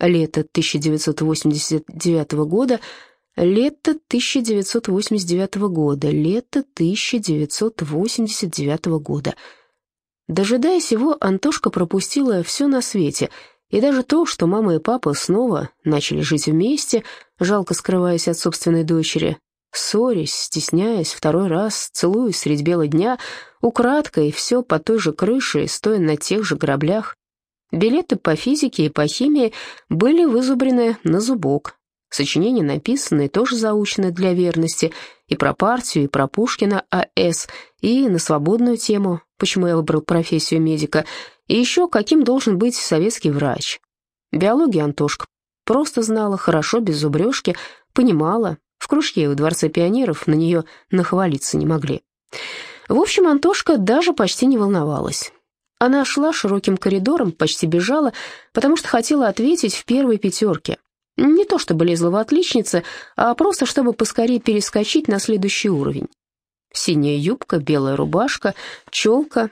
Лето 1989 года, лето 1989 года, лето 1989 года. Дожидаясь его, Антошка пропустила все на свете, и даже то, что мама и папа снова начали жить вместе, жалко скрываясь от собственной дочери, ссорясь, стесняясь, второй раз, целуясь средь бела дня, украдкой, все по той же крыше, стоя на тех же граблях. Билеты по физике и по химии были вызубрены на зубок. Сочинения написаны тоже заучены для верности и про партию, и про Пушкина А.С., и на свободную тему, почему я выбрал профессию медика, и еще каким должен быть советский врач. Биологию Антошка просто знала, хорошо, без зубрежки, понимала, в кружке у Дворца пионеров на нее нахвалиться не могли. В общем, Антошка даже почти не волновалась. Она шла широким коридором, почти бежала, потому что хотела ответить в первой пятерке. Не то чтобы лезла в отличницы, а просто чтобы поскорее перескочить на следующий уровень. Синяя юбка, белая рубашка, челка,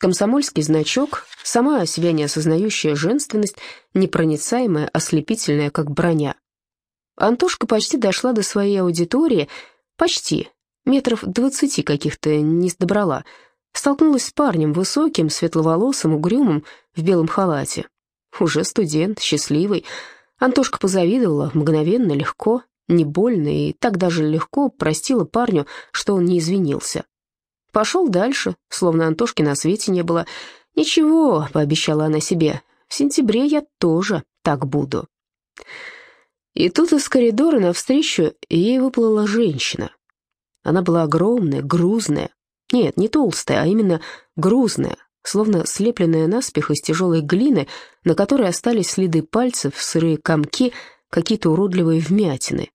комсомольский значок, сама себя не осознающая женственность, непроницаемая, ослепительная, как броня. Антошка почти дошла до своей аудитории, почти, метров двадцати каких-то не добрала, столкнулась с парнем высоким, светловолосым, угрюмым, в белом халате. Уже студент, счастливый. Антошка позавидовала, мгновенно, легко, не больно, и так даже легко простила парню, что он не извинился. Пошел дальше, словно Антошки на свете не было. «Ничего», — пообещала она себе, — «в сентябре я тоже так буду». И тут из коридора навстречу ей выплыла женщина. Она была огромная, грузная. Нет, не толстая, а именно грузная, словно слепленная наспех из тяжелой глины, на которой остались следы пальцев, сырые комки, какие-то уродливые вмятины.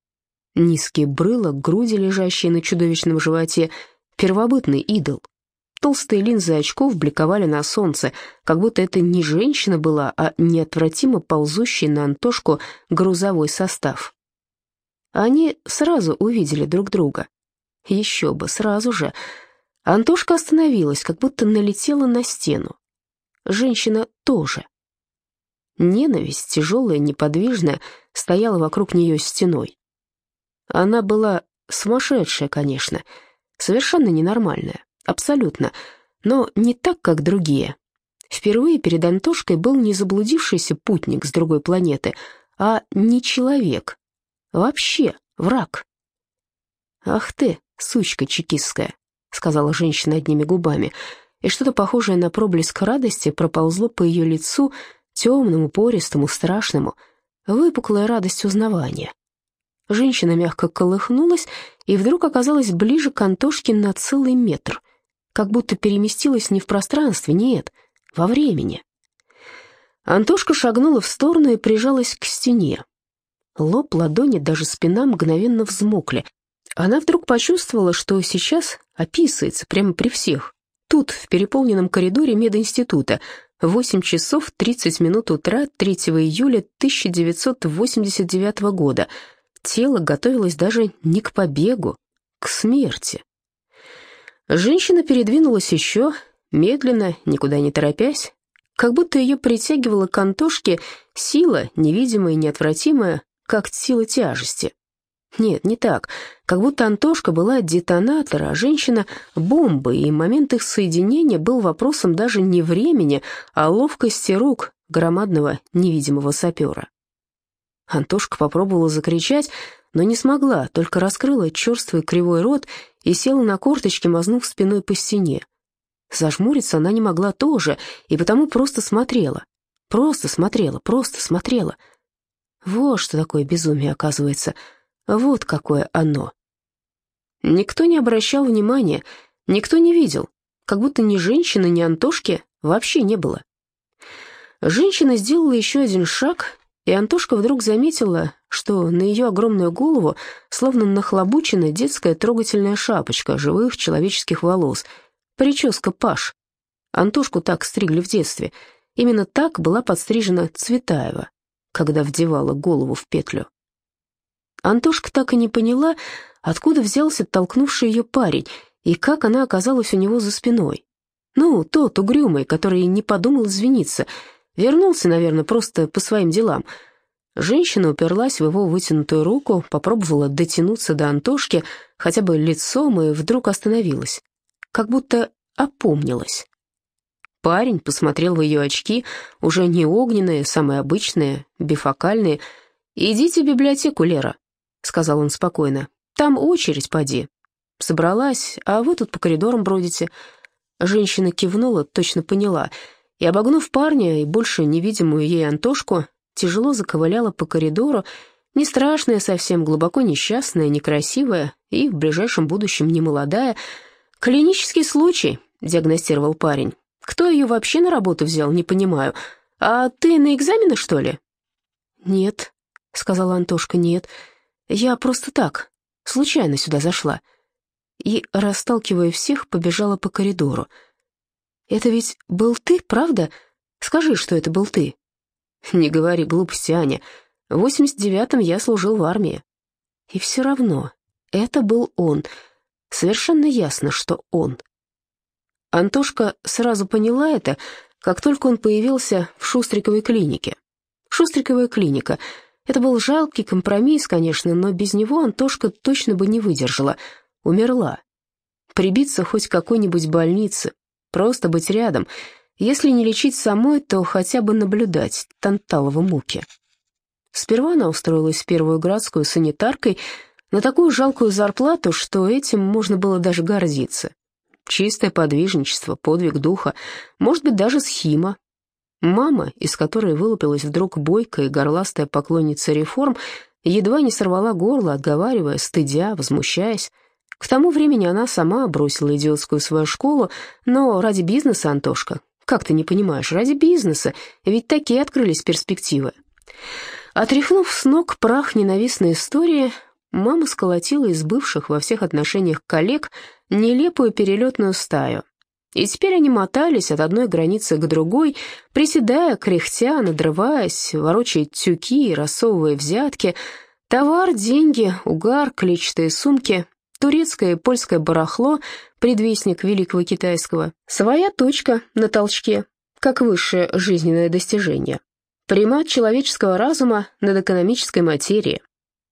Низкие брыла, груди, лежащие на чудовищном животе, первобытный идол — Толстые линзы очков бликовали на солнце, как будто это не женщина была, а неотвратимо ползущий на Антошку грузовой состав. Они сразу увидели друг друга. Еще бы, сразу же. Антошка остановилась, как будто налетела на стену. Женщина тоже. Ненависть, тяжелая, неподвижная, стояла вокруг нее стеной. Она была сумасшедшая, конечно, совершенно ненормальная. Абсолютно. Но не так, как другие. Впервые перед Антошкой был не заблудившийся путник с другой планеты, а не человек. Вообще враг. «Ах ты, сучка чекистская», — сказала женщина одними губами, и что-то похожее на проблеск радости проползло по ее лицу, темному, пористому, страшному, выпуклая радость узнавания. Женщина мягко колыхнулась и вдруг оказалась ближе к Антошке на целый метр как будто переместилась не в пространстве, нет, во времени. Антошка шагнула в сторону и прижалась к стене. Лоб, ладони, даже спина мгновенно взмокли. Она вдруг почувствовала, что сейчас описывается прямо при всех. Тут, в переполненном коридоре мединститута, 8 часов 30 минут утра 3 июля 1989 года. Тело готовилось даже не к побегу, к смерти. Женщина передвинулась еще, медленно, никуда не торопясь, как будто ее притягивала к Антошке сила, невидимая и неотвратимая, как сила тяжести. Нет, не так. Как будто Антошка была детонатор, а женщина — бомба, и момент их соединения был вопросом даже не времени, а ловкости рук громадного невидимого сапера. Антошка попробовала закричать, но не смогла, только раскрыла черствый кривой рот и села на корточки, мазнув спиной по стене. Зажмуриться она не могла тоже, и потому просто смотрела. Просто смотрела, просто смотрела. Вот что такое безумие, оказывается. Вот какое оно. Никто не обращал внимания, никто не видел, как будто ни женщины, ни Антошки вообще не было. Женщина сделала еще один шаг и Антошка вдруг заметила, что на ее огромную голову словно нахлобучена детская трогательная шапочка живых человеческих волос, прическа Паш. Антошку так стригли в детстве. Именно так была подстрижена Цветаева, когда вдевала голову в петлю. Антошка так и не поняла, откуда взялся толкнувший ее парень и как она оказалась у него за спиной. Ну, тот угрюмый, который не подумал извиниться — Вернулся, наверное, просто по своим делам. Женщина уперлась в его вытянутую руку, попробовала дотянуться до Антошки хотя бы лицом и вдруг остановилась, как будто опомнилась. Парень посмотрел в ее очки, уже не огненные, самые обычные, бифокальные. «Идите в библиотеку, Лера», — сказал он спокойно. «Там очередь, поди». Собралась, а вы тут по коридорам бродите. Женщина кивнула, точно поняла, и, обогнув парня и больше невидимую ей Антошку, тяжело заковыляла по коридору, не страшная совсем, глубоко несчастная, некрасивая и в ближайшем будущем немолодая. «Клинический случай», — диагностировал парень. «Кто ее вообще на работу взял, не понимаю. А ты на экзамены, что ли?» «Нет», — сказала Антошка, — «нет. Я просто так, случайно сюда зашла» и, расталкивая всех, побежала по коридору. «Это ведь был ты, правда? Скажи, что это был ты». «Не говори глупости, Аня. В 89-м я служил в армии». И все равно это был он. Совершенно ясно, что он. Антошка сразу поняла это, как только он появился в Шустриковой клинике. Шустриковая клиника — это был жалкий компромисс, конечно, но без него Антошка точно бы не выдержала — умерла. Прибиться хоть к какой-нибудь больнице, просто быть рядом. Если не лечить самой, то хотя бы наблюдать Танталова муки. Сперва она устроилась в первую градскую санитаркой на такую жалкую зарплату, что этим можно было даже гордиться. Чистое подвижничество, подвиг духа, может быть, даже схема. Мама, из которой вылупилась вдруг бойкая и горластая поклонница реформ, едва не сорвала горло, отговаривая, стыдя, возмущаясь. К тому времени она сама бросила идиотскую свою школу, но ради бизнеса, Антошка, как ты не понимаешь, ради бизнеса, ведь такие открылись перспективы. Отряхнув с ног прах ненавистной истории, мама сколотила из бывших во всех отношениях коллег нелепую перелетную стаю. И теперь они мотались от одной границы к другой, приседая, кряхтя, надрываясь, ворочая тюки и рассовывая взятки. Товар, деньги, угар, клетчатые сумки Турецкое и польское барахло, предвестник великого китайского, своя точка на толчке, как высшее жизненное достижение. Примат человеческого разума над экономической материей.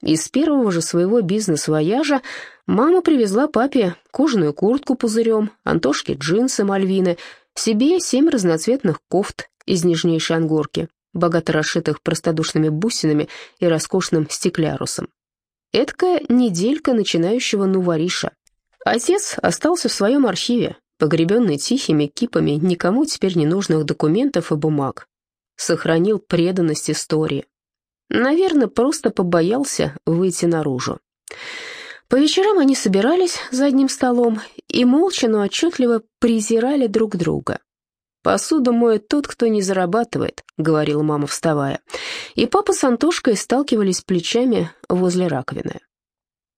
Из первого же своего бизнес-вояжа мама привезла папе кожаную куртку пузырем, Антошке джинсы мальвины, себе семь разноцветных кофт из нежнейшей ангорки, богато расшитых простодушными бусинами и роскошным стеклярусом. Эдакая неделька начинающего нувариша. Отец остался в своем архиве, погребенный тихими кипами никому теперь не нужных документов и бумаг. Сохранил преданность истории. Наверное, просто побоялся выйти наружу. По вечерам они собирались за одним столом и молча, но отчетливо презирали друг друга. «Посуду моет тот, кто не зарабатывает», — говорила мама, вставая. И папа с Антошкой сталкивались плечами возле раковины.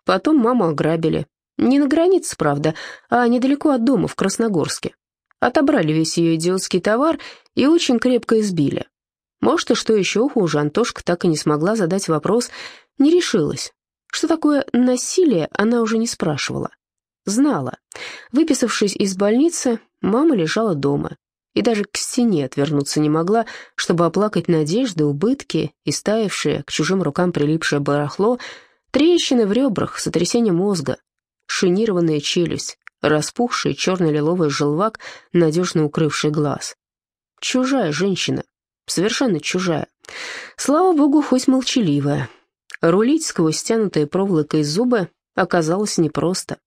Потом маму ограбили. Не на границе, правда, а недалеко от дома, в Красногорске. Отобрали весь ее идиотский товар и очень крепко избили. Может, и что еще хуже, Антошка так и не смогла задать вопрос, не решилась. Что такое насилие, она уже не спрашивала. Знала. Выписавшись из больницы, мама лежала дома и даже к стене отвернуться не могла, чтобы оплакать надежды, убытки, истаившие, к чужим рукам прилипшее барахло, трещины в ребрах, сотрясение мозга, шинированная челюсть, распухший черно-лиловый желвак, надежно укрывший глаз. Чужая женщина, совершенно чужая. Слава богу, хоть молчаливая. Рулить сквозь стянутые проволокой зубы оказалось непросто.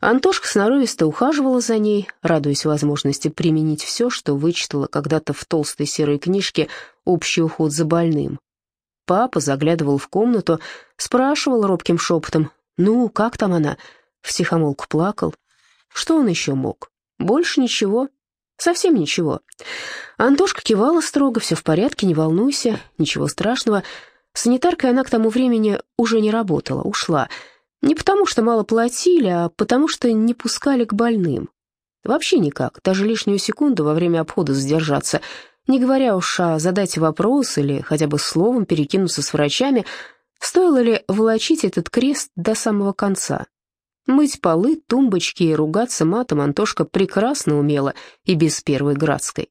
Антошка сноровисто ухаживала за ней, радуясь возможности применить все, что вычитала когда-то в толстой серой книжке «Общий уход за больным». Папа заглядывал в комнату, спрашивал робким шепотом, «Ну, как там она?» Втихомолку плакал. Что он еще мог? Больше ничего. Совсем ничего. Антошка кивала строго, все в порядке, не волнуйся, ничего страшного. Санитаркой она к тому времени уже не работала, ушла. Не потому, что мало платили, а потому, что не пускали к больным. Вообще никак, даже лишнюю секунду во время обхода задержаться, не говоря уж о задать вопрос или хотя бы словом перекинуться с врачами, стоило ли волочить этот крест до самого конца. Мыть полы, тумбочки и ругаться матом Антошка прекрасно умела и без первой градской.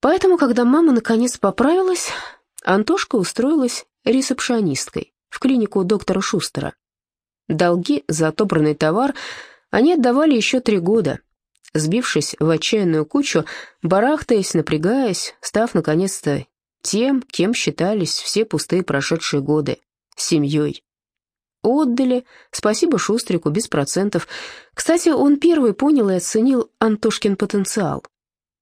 Поэтому, когда мама наконец поправилась, Антошка устроилась ресепшионисткой в клинику доктора Шустера. Долги за отобранный товар они отдавали еще три года, сбившись в отчаянную кучу, барахтаясь, напрягаясь, став, наконец-то, тем, кем считались все пустые прошедшие годы — семьей. Отдали, спасибо Шустрику, без процентов. Кстати, он первый понял и оценил Антошкин потенциал.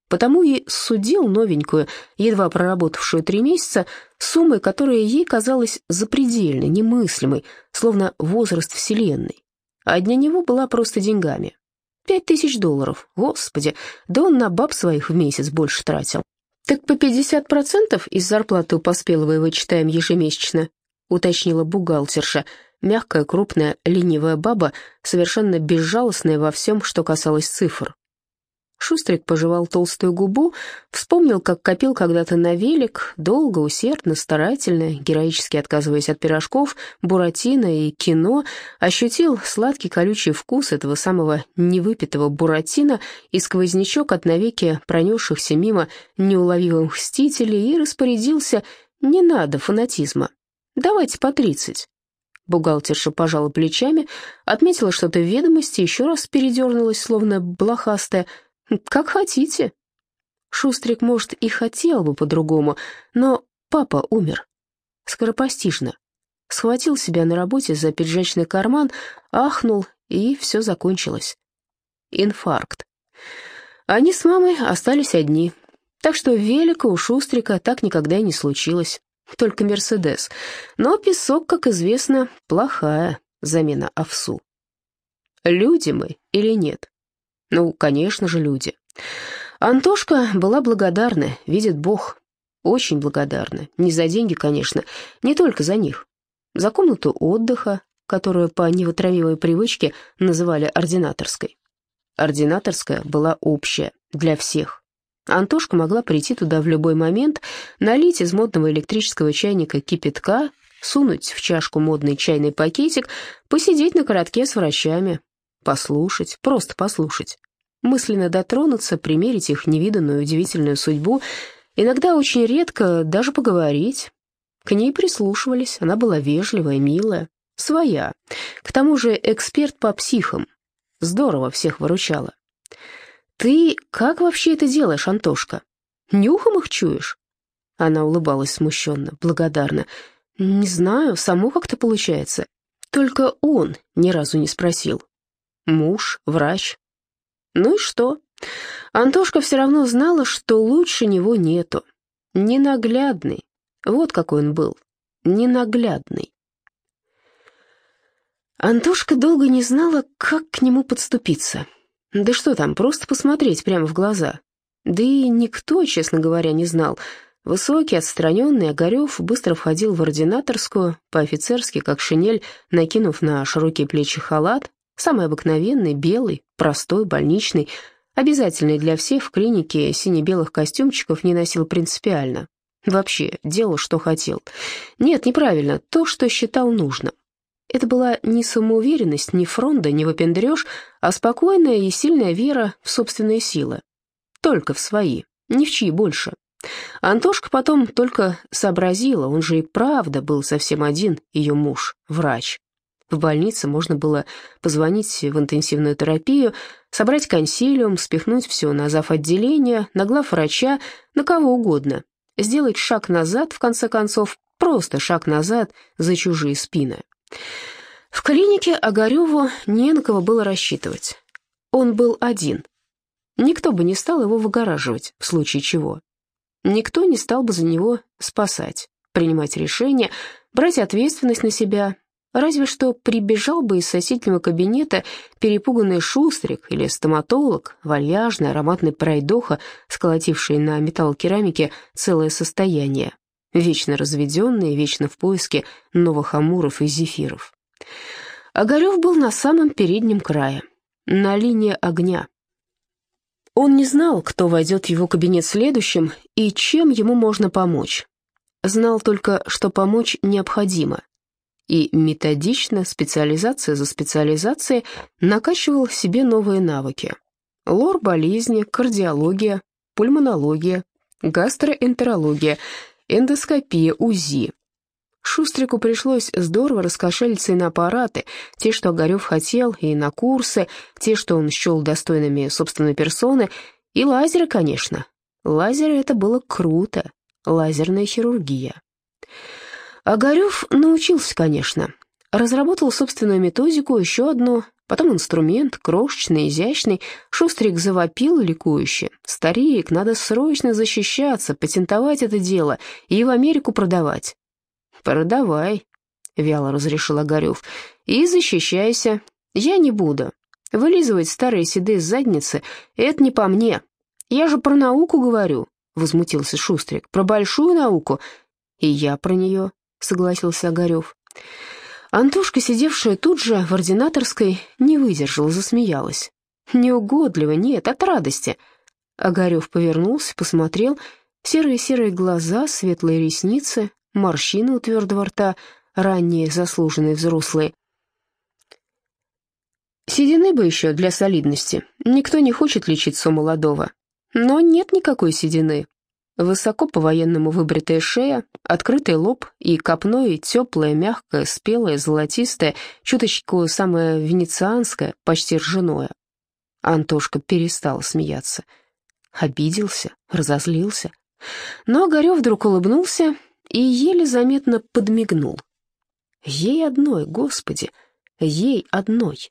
Потому и судил новенькую, едва проработавшую три месяца, суммой, которая ей казалась запредельной, немыслимой, словно возраст Вселенной. А для него была просто деньгами. Пять тысяч долларов, господи, да он на баб своих в месяц больше тратил. «Так по 50% из зарплаты у Поспеловой вычитаем ежемесячно», уточнила бухгалтерша, мягкая, крупная, ленивая баба, совершенно безжалостная во всем, что касалось цифр. Шустрик пожевал толстую губу, вспомнил, как копил когда-то на велик, долго, усердно, старательно, героически отказываясь от пирожков, буратино и кино, ощутил сладкий колючий вкус этого самого невыпитого буратино и сквознячок от навеки пронесшихся мимо неуловимых мстителей и распорядился «не надо фанатизма, давайте по тридцать». Бухгалтерша пожала плечами, отметила что-то в ведомости, еще раз передернулась, словно блохастая, «Как хотите». Шустрик, может, и хотел бы по-другому, но папа умер. Скоропостижно. Схватил себя на работе за пиджачный карман, ахнул, и все закончилось. Инфаркт. Они с мамой остались одни, так что велика у Шустрика так никогда и не случилось, только Мерседес. Но песок, как известно, плохая замена овсу. Люди мы или нет? Ну, конечно же, люди. Антошка была благодарна, видит Бог. Очень благодарна. Не за деньги, конечно, не только за них. За комнату отдыха, которую по невотравивой привычке называли ординаторской. Ординаторская была общая, для всех. Антошка могла прийти туда в любой момент, налить из модного электрического чайника кипятка, сунуть в чашку модный чайный пакетик, посидеть на коротке с врачами, послушать, просто послушать, мысленно дотронуться, примерить их невиданную удивительную судьбу, иногда очень редко даже поговорить. К ней прислушивались, она была вежливая, милая, своя, к тому же эксперт по психам. Здорово всех выручала. «Ты как вообще это делаешь, Антошка? Нюхом их чуешь?» Она улыбалась смущенно, благодарно. «Не знаю, само как-то получается. Только он ни разу не спросил. Муж, врач. Ну и что? Антошка все равно знала, что лучше него нету. Ненаглядный. Вот какой он был. Ненаглядный. Антошка долго не знала, как к нему подступиться. Да что там, просто посмотреть прямо в глаза. Да и никто, честно говоря, не знал. Высокий, отстраненный Огарев быстро входил в ординаторскую, по-офицерски, как шинель, накинув на широкие плечи халат, Самый обыкновенный, белый, простой, больничный, обязательный для всех в клинике сине-белых костюмчиков не носил принципиально. Вообще, делал, что хотел. Нет, неправильно, то, что считал нужным. Это была не самоуверенность, не фронда, не выпендрёж, а спокойная и сильная вера в собственные силы. Только в свои, ни в чьи больше. Антошка потом только сообразила, он же и правда был совсем один, ее муж, врач. В больнице можно было позвонить в интенсивную терапию, собрать консилиум, спихнуть все на зав. отделения, на глав врача, на кого угодно. Сделать шаг назад, в конце концов, просто шаг назад за чужие спины. В клинике Огареву не на кого было рассчитывать. Он был один. Никто бы не стал его выгораживать, в случае чего. Никто не стал бы за него спасать, принимать решения, брать ответственность на себя, Разве что прибежал бы из соседнего кабинета перепуганный шустрик или стоматолог, вальяжный, ароматный пройдоха, сколотивший на металлокерамике целое состояние, вечно разведенный, вечно в поиске новых амуров и зефиров. Огарев был на самом переднем крае, на линии огня. Он не знал, кто войдет в его кабинет следующим и чем ему можно помочь. Знал только, что помочь необходимо, и методично, специализация за специализацией, накачивал себе новые навыки. Лор болезни, кардиология, пульмонология, гастроэнтерология, эндоскопия, УЗИ. Шустрику пришлось здорово раскошелиться и на аппараты, те, что Огарев хотел, и на курсы, те, что он счел достойными собственной персоны, и лазеры, конечно. Лазеры — это было круто, лазерная хирургия. Огарев научился, конечно. Разработал собственную методику, еще одну, потом инструмент, крошечный, изящный. Шустрик завопил ликующе. «Старик, надо срочно защищаться, патентовать это дело и в Америку продавать». «Продавай», — вяло разрешил Огарев, — «и защищайся. Я не буду. Вылизывать старые седые задницы — это не по мне. Я же про науку говорю», — возмутился Шустрик, — «про большую науку». «И я про нее», — согласился Огарев. Антошка, сидевшая тут же в ординаторской, не выдержала, засмеялась. «Неугодливо, нет, от радости». Огарев повернулся, посмотрел. Серые-серые глаза, светлые ресницы, морщины у твердого рта, ранние заслуженные взрослые. Седины бы еще для солидности. Никто не хочет лечиться у молодого. Но нет никакой седины. Высоко по-военному выбритая шея, открытый лоб и копной теплая, мягкая, спелая, золотистая, чуточку самое венецианское, почти ржаное. Антошка перестал смеяться. Обиделся, разозлился. Но Огарев вдруг улыбнулся и еле заметно подмигнул. Ей одной, Господи, ей одной.